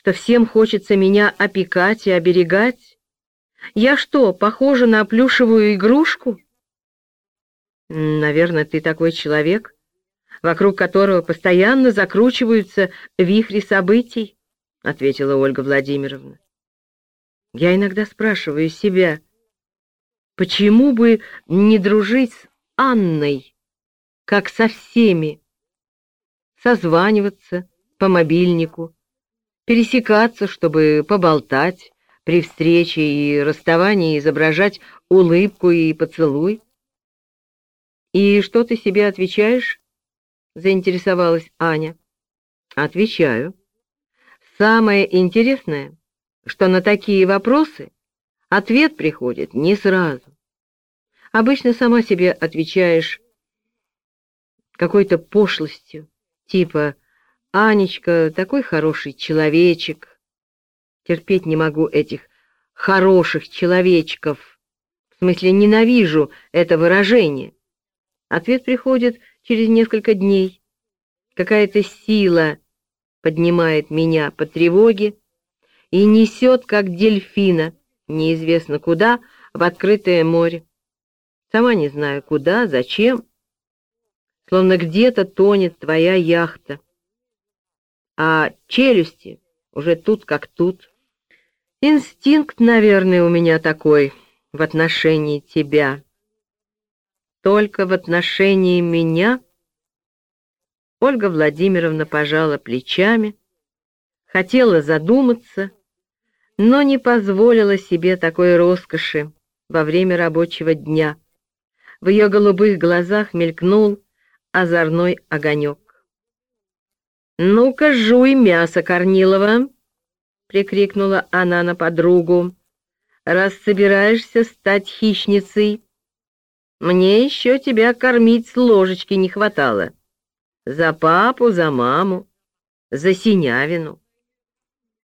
что всем хочется меня опекать и оберегать? Я что, похожа на плюшевую игрушку? Наверное, ты такой человек, вокруг которого постоянно закручиваются вихри событий, — ответила Ольга Владимировна. Я иногда спрашиваю себя, почему бы не дружить с Анной, как со всеми, созваниваться по мобильнику, пересекаться, чтобы поболтать при встрече и расставании, изображать улыбку и поцелуй. «И что ты себе отвечаешь?» — заинтересовалась Аня. «Отвечаю. Самое интересное, что на такие вопросы ответ приходит не сразу. Обычно сама себе отвечаешь какой-то пошлостью, типа «Анечка, такой хороший человечек». Терпеть не могу этих хороших человечков. В смысле, ненавижу это выражение. Ответ приходит через несколько дней. Какая-то сила поднимает меня по тревоге и несет, как дельфина, неизвестно куда, в открытое море. Сама не знаю, куда, зачем. Словно где-то тонет твоя яхта. А челюсти уже тут как тут. Инстинкт, наверное, у меня такой в отношении тебя. Только в отношении меня Ольга Владимировна пожала плечами, хотела задуматься, но не позволила себе такой роскоши во время рабочего дня. В ее голубых глазах мелькнул озорной огонек. «Ну-ка, жуй мясо, Корнилова!» — прикрикнула она на подругу. «Раз собираешься стать хищницей, мне еще тебя кормить с ложечки не хватало. За папу, за маму, за синявину».